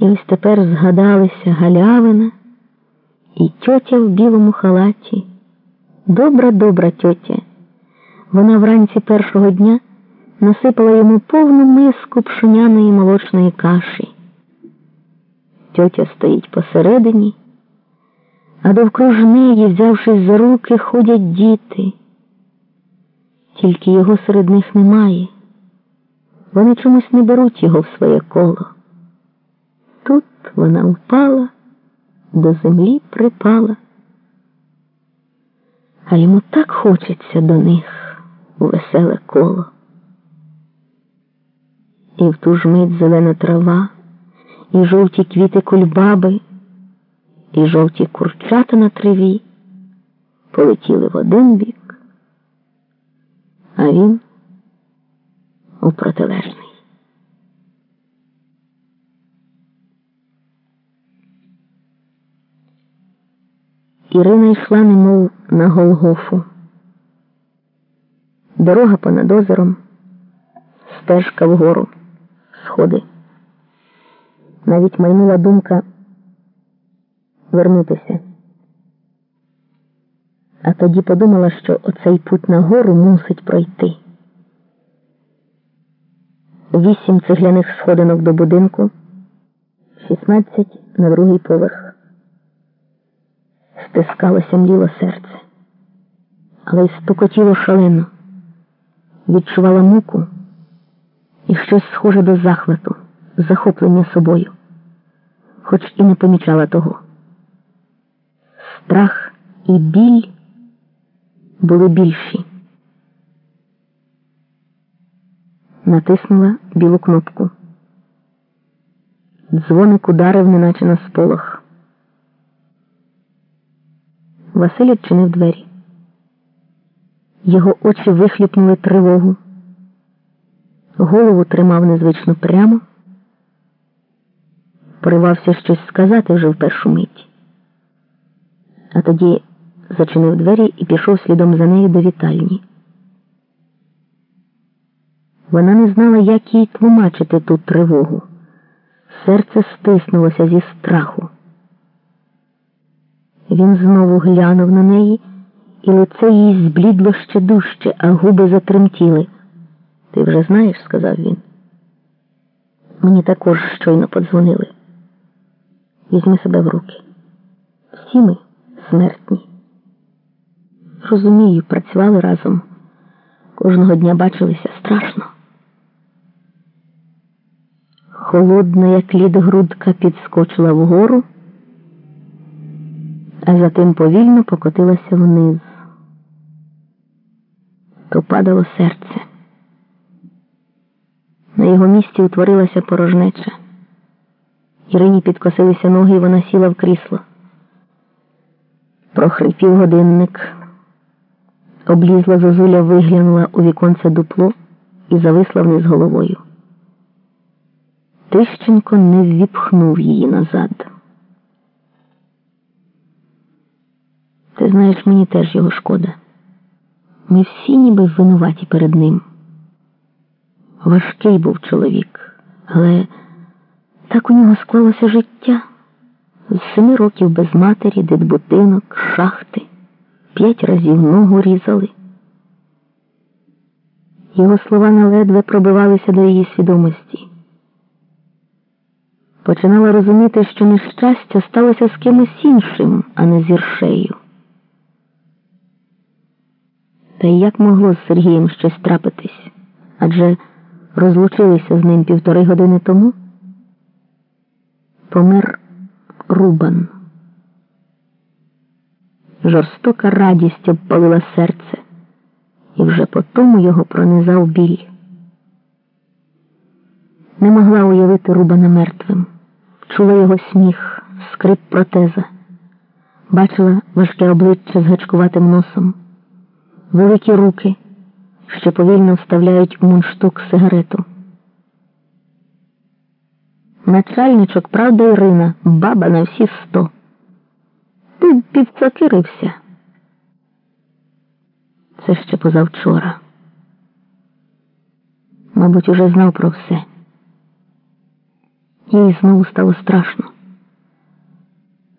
І ось тепер згадалися галявина і тьотя в білому халаті. Добра, добра тьотя. Вона вранці першого дня насипала йому повну миску пшеняної молочної каші. Тьотя стоїть посередині, а довкруж неї, взявшись за руки, ходять діти. Тільки його серед них немає. Вони чомусь не беруть його в своє коло. Тут вона впала, до землі припала, а йому так хочеться до них у веселе коло. І в ту ж мить зелена трава, і жовті квіти кульбаби, і жовті курчата на траві полетіли в один бік, а він у протилежний. Ірина йшла немов на Голгофу. Дорога понад озером, стежка вгору, сходи. Навіть майнула думка вернутися. А тоді подумала, що оцей путь на гору мусить пройти. Вісім цегляних сходинок до будинку, шістнадцять на другий поверх стискалося мліло серце, але й стукотіло шалено, відчувала муку і щось схоже до захвату, захоплення собою, хоч і не помічала того. Страх і біль були більші. Натиснула білу кнопку. Дзвоник ударив, неначе на сполох. Василь відчинив двері. Його очі вихліпнули тривогу. Голову тримав незвично прямо, поривався щось сказати вже в першу мить. А тоді зачинив двері і пішов слідом за нею до вітальні. Вона не знала, як їй тлумачити ту тривогу. Серце стиснулося зі страху. Він знову глянув на неї, і лице їй зблідло ще дужче, а губи затремтіли. Ти вже знаєш, сказав він. Мені також щойно подзвонили. Візьми себе в руки. Всі ми смертні. Розумію, працювали разом. Кожного дня бачилися страшно. Холодна, як лід грудка, підскочила вгору а затим повільно покотилася вниз. То падало серце. На його місці утворилася порожнеча. Ірині підкосилися ноги, і вона сіла в крісло. Прохрипів годинник. Облізла зозуля виглянула у віконце дупло і зависла вниз головою. Тищенко не ввіпхнув її назад. Ти знаєш, мені теж його шкода. Ми всі ніби винуваті перед ним. Важкий був чоловік, але так у нього склалося життя. З семи років без матері, дитбутинок, шахти, п'ять разів ногу різали. Його слова наледве пробивалися до її свідомості. Починала розуміти, що нещастя сталося з кимось іншим, а не з Іршею. Та й як могло з Сергієм щось трапитись? Адже розлучилися з ним півтори години тому. Помер Рубан. Жорстока радість обпалила серце, і вже по тому його пронизав біль. Не могла уявити Рубана мертвим, чула його сміх, скрип протеза, бачила важке обличчя з гачкуватим носом великі руки, що повільно вставляють у мундштук сигарету. Начальничок, правда, Ірина, баба на всі сто. Ти підцокирився. Це ще позавчора. Мабуть, уже знав про все. Їй знову стало страшно.